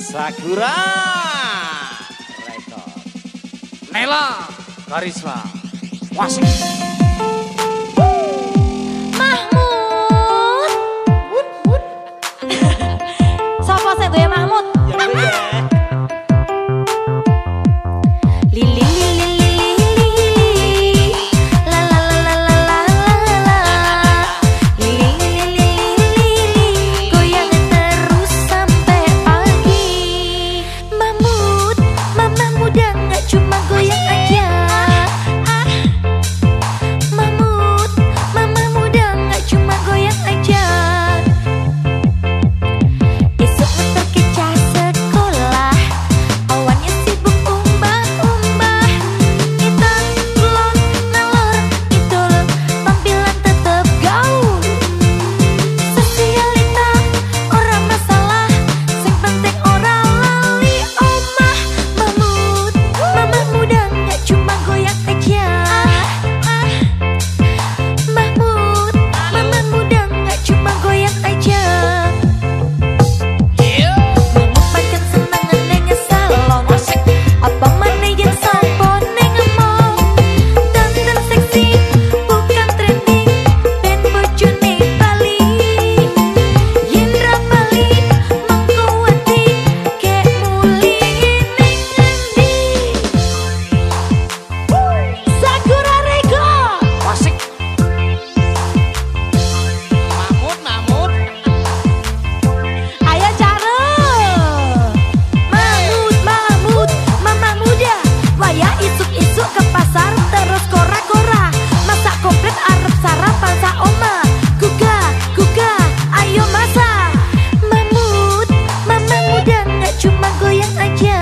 Sakura Rekor Nela Karisma. Wasik. Mahmud. Sapa saya tuh ya Mahmud? saja